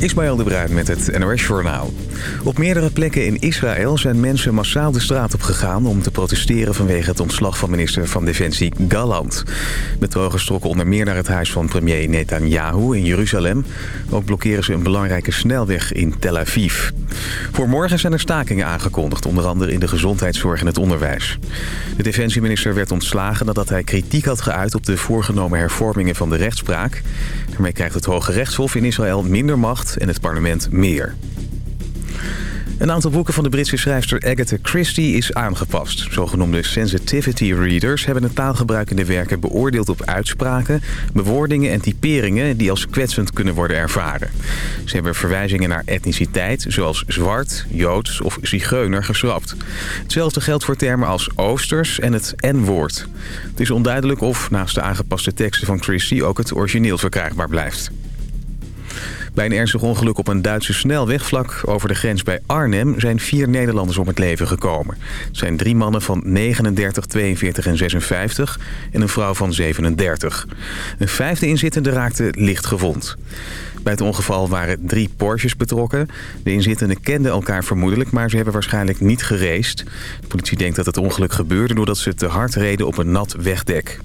Ismaël de Bruin met het NOS Journaal. Op meerdere plekken in Israël zijn mensen massaal de straat op gegaan... om te protesteren vanwege het ontslag van minister van Defensie Galland. Betogers trokken onder meer naar het huis van premier Netanyahu in Jeruzalem. Ook blokkeren ze een belangrijke snelweg in Tel Aviv. Voor morgen zijn er stakingen aangekondigd, onder andere in de gezondheidszorg en het onderwijs. De defensieminister werd ontslagen nadat hij kritiek had geuit... op de voorgenomen hervormingen van de rechtspraak. Daarmee krijgt het Hoge Rechtshof in Israël minder macht en het parlement meer. Een aantal boeken van de Britse schrijfster Agatha Christie is aangepast. Zogenoemde sensitivity readers hebben het taalgebruik in de werken beoordeeld op uitspraken, bewoordingen en typeringen die als kwetsend kunnen worden ervaren. Ze hebben verwijzingen naar etniciteit, zoals zwart, joods of zigeuner, geschrapt. Hetzelfde geldt voor termen als oosters en het N-woord. Het is onduidelijk of naast de aangepaste teksten van Christie ook het origineel verkrijgbaar blijft. Bij een ernstig ongeluk op een Duitse snelweg vlak over de grens bij Arnhem zijn vier Nederlanders om het leven gekomen. Het zijn drie mannen van 39, 42 en 56 en een vrouw van 37. Een vijfde inzittende raakte licht gewond. Bij het ongeval waren drie Porsches betrokken. De inzittenden kenden elkaar vermoedelijk, maar ze hebben waarschijnlijk niet gereest. De politie denkt dat het ongeluk gebeurde doordat ze te hard reden op een nat wegdek.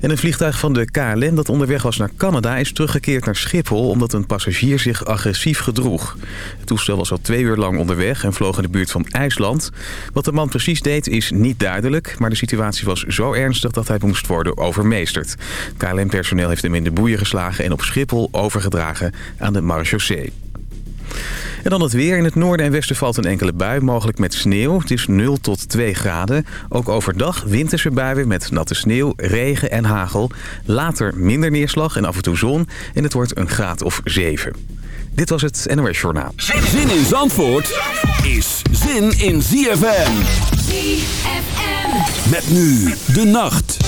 En een vliegtuig van de KLM dat onderweg was naar Canada is teruggekeerd naar Schiphol... omdat een passagier zich agressief gedroeg. Het toestel was al twee uur lang onderweg en vloog in de buurt van IJsland. Wat de man precies deed is niet duidelijk... maar de situatie was zo ernstig dat hij moest worden overmeesterd. KLM-personeel heeft hem in de boeien geslagen en op Schiphol overgedragen aan de marechaussee. En dan het weer. In het noorden en westen valt een enkele bui, mogelijk met sneeuw. Het is 0 tot 2 graden. Ook overdag winterse buien met natte sneeuw, regen en hagel. Later minder neerslag en af en toe zon. En het wordt een graad of 7. Dit was het NOS Journaal. Zin in Zandvoort is zin in ZFM. ZFM. Met nu de nacht.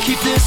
Keep this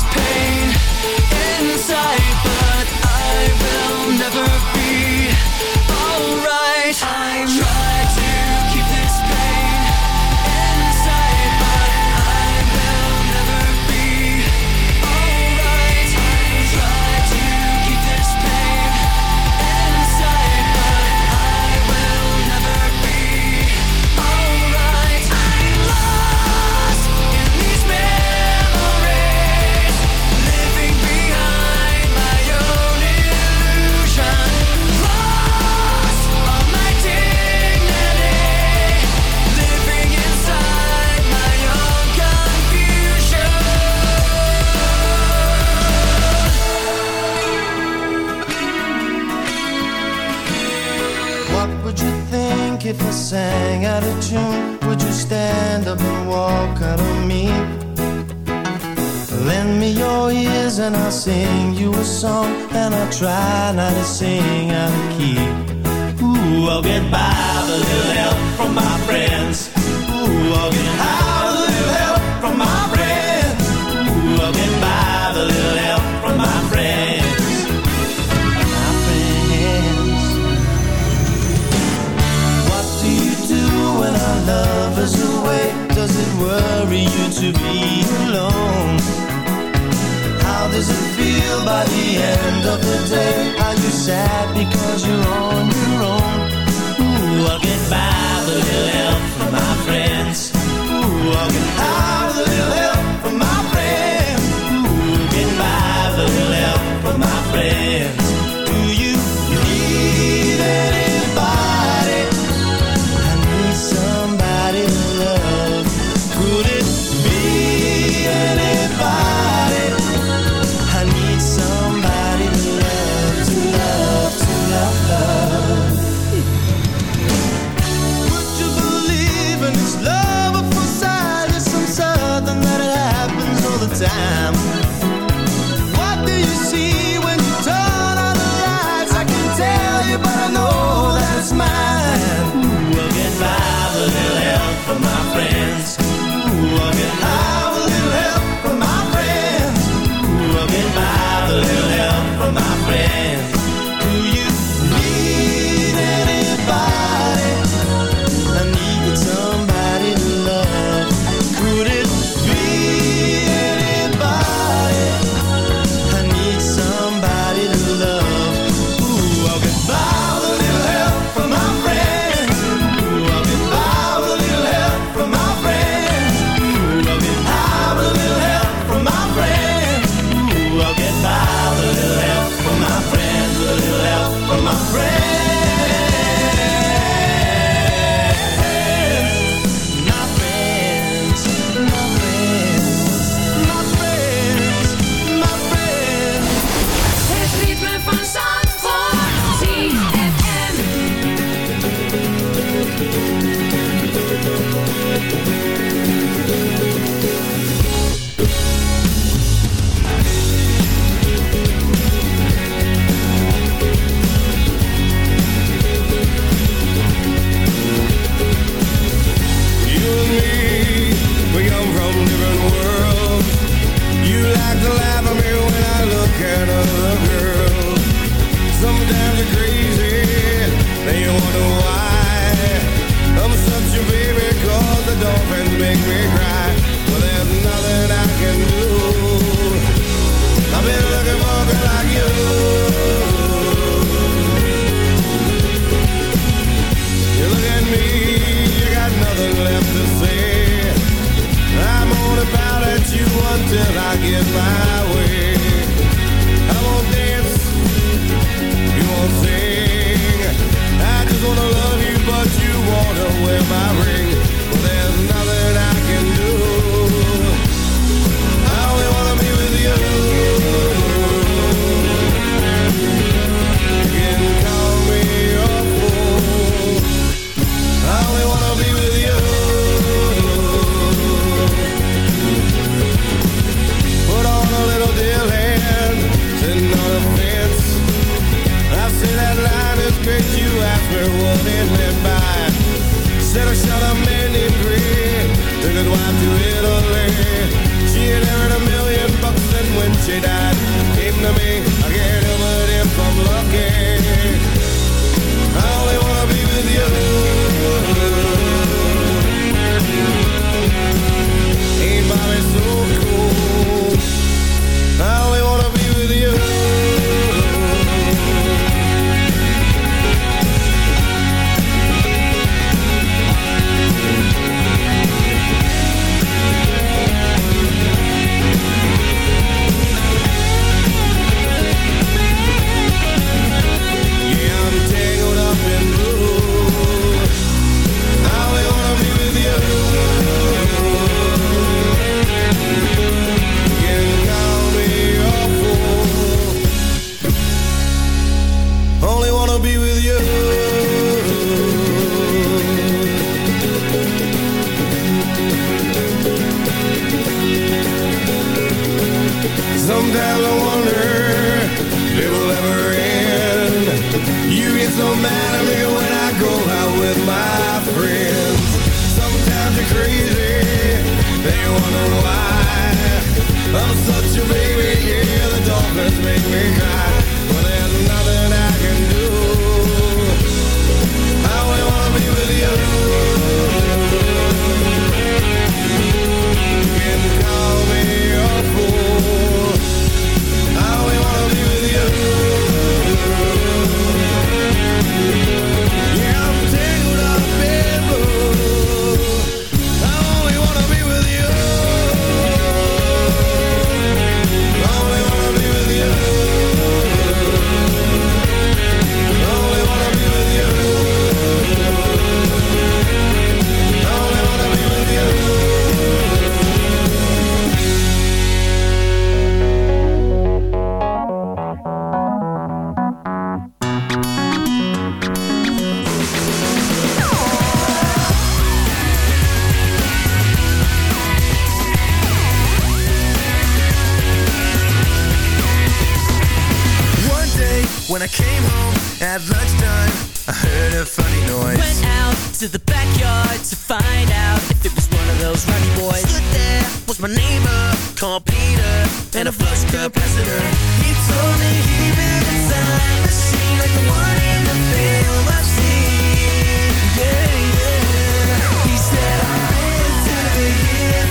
my neighbor called Peter And a flush capacitor He told me he built a time machine Like the one in the film I've seen. Yeah, yeah. He said I lived to the year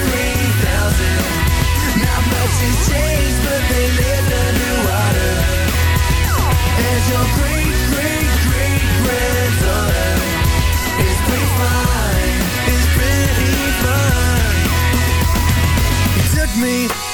3000 Not much has changed But they lived underwater As your green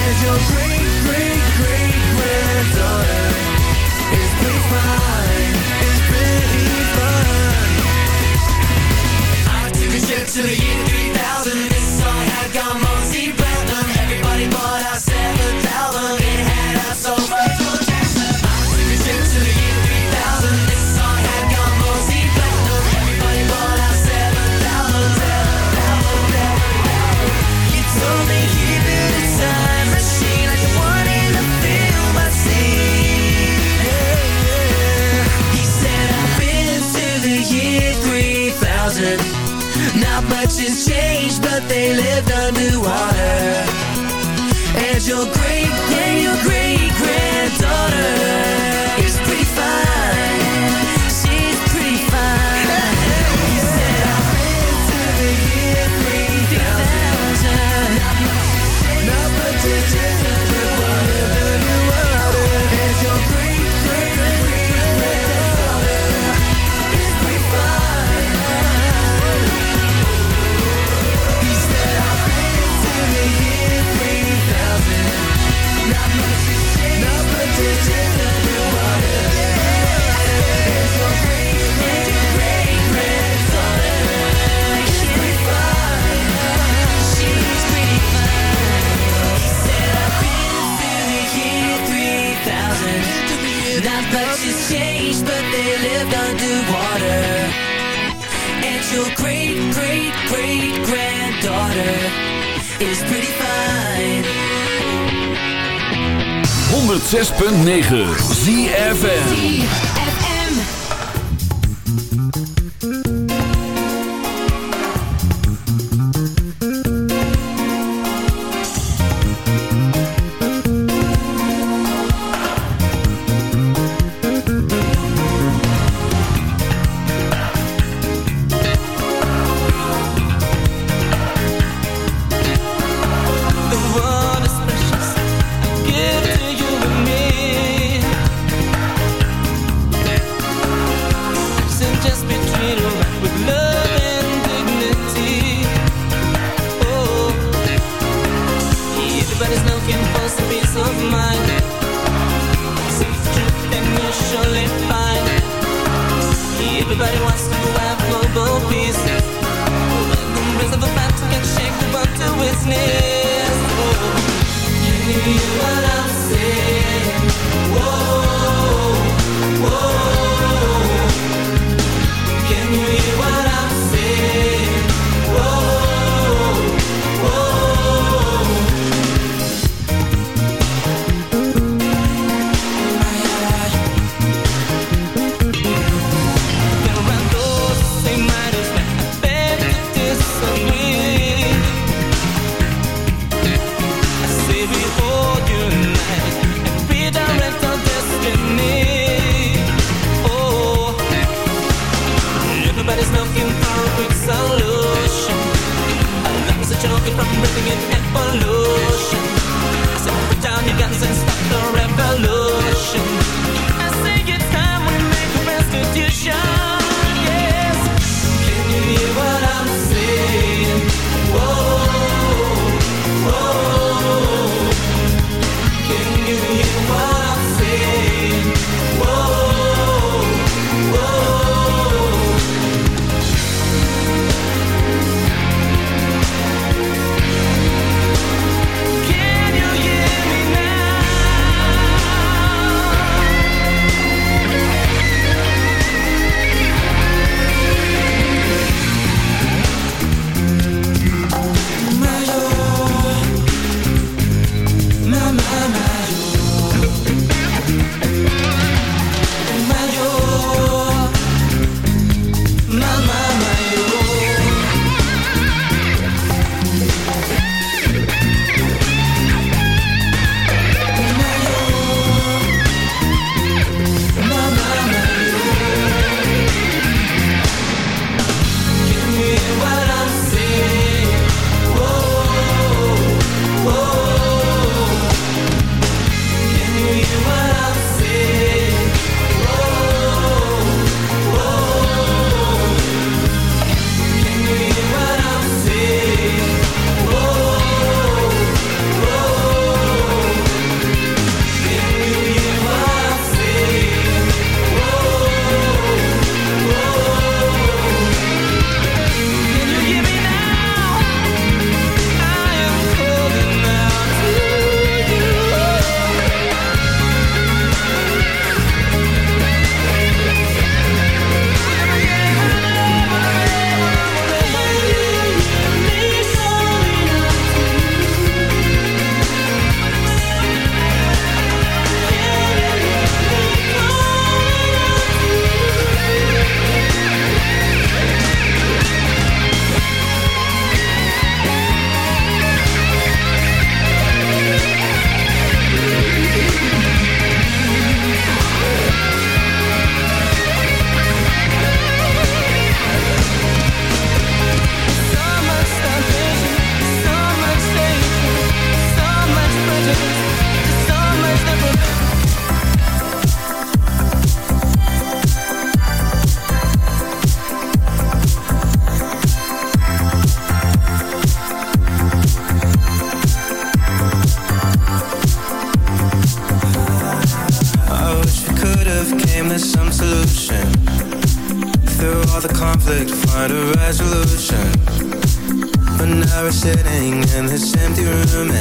and your great great great granddaughter. I took a trip to the year 3000. This song had gone multi-platinum. Everybody bought our 7000. It had us over. but they lived underwater. And your great, great, your great granddaughter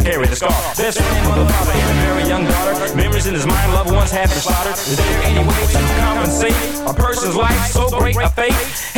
would carry the scar. Best friend, mother, father, and a very young daughter. Memories in his mind, loved ones have been slaughtered. Is there any way to compensate a person's life so great a fate?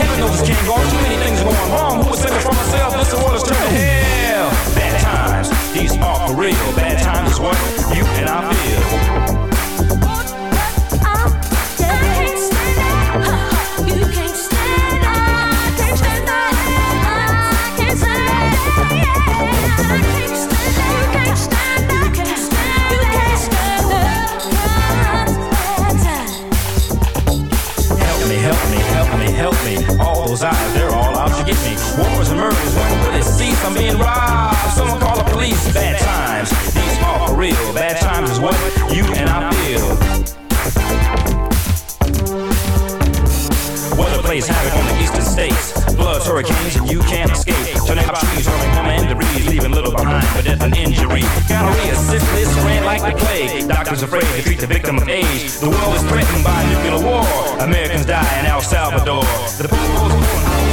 Gonorrhea, syphilis, spread like the plague. Doctors afraid to treat the victim of age. The world is threatened by nuclear war. Americans die in El Salvador. The people's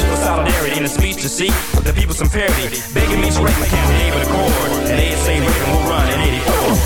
for solidarity in a speech to seek the people some parity. Begging me to write my campaign with a chord. And they say Reagan will run in 84.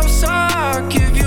I'll give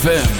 ZFM.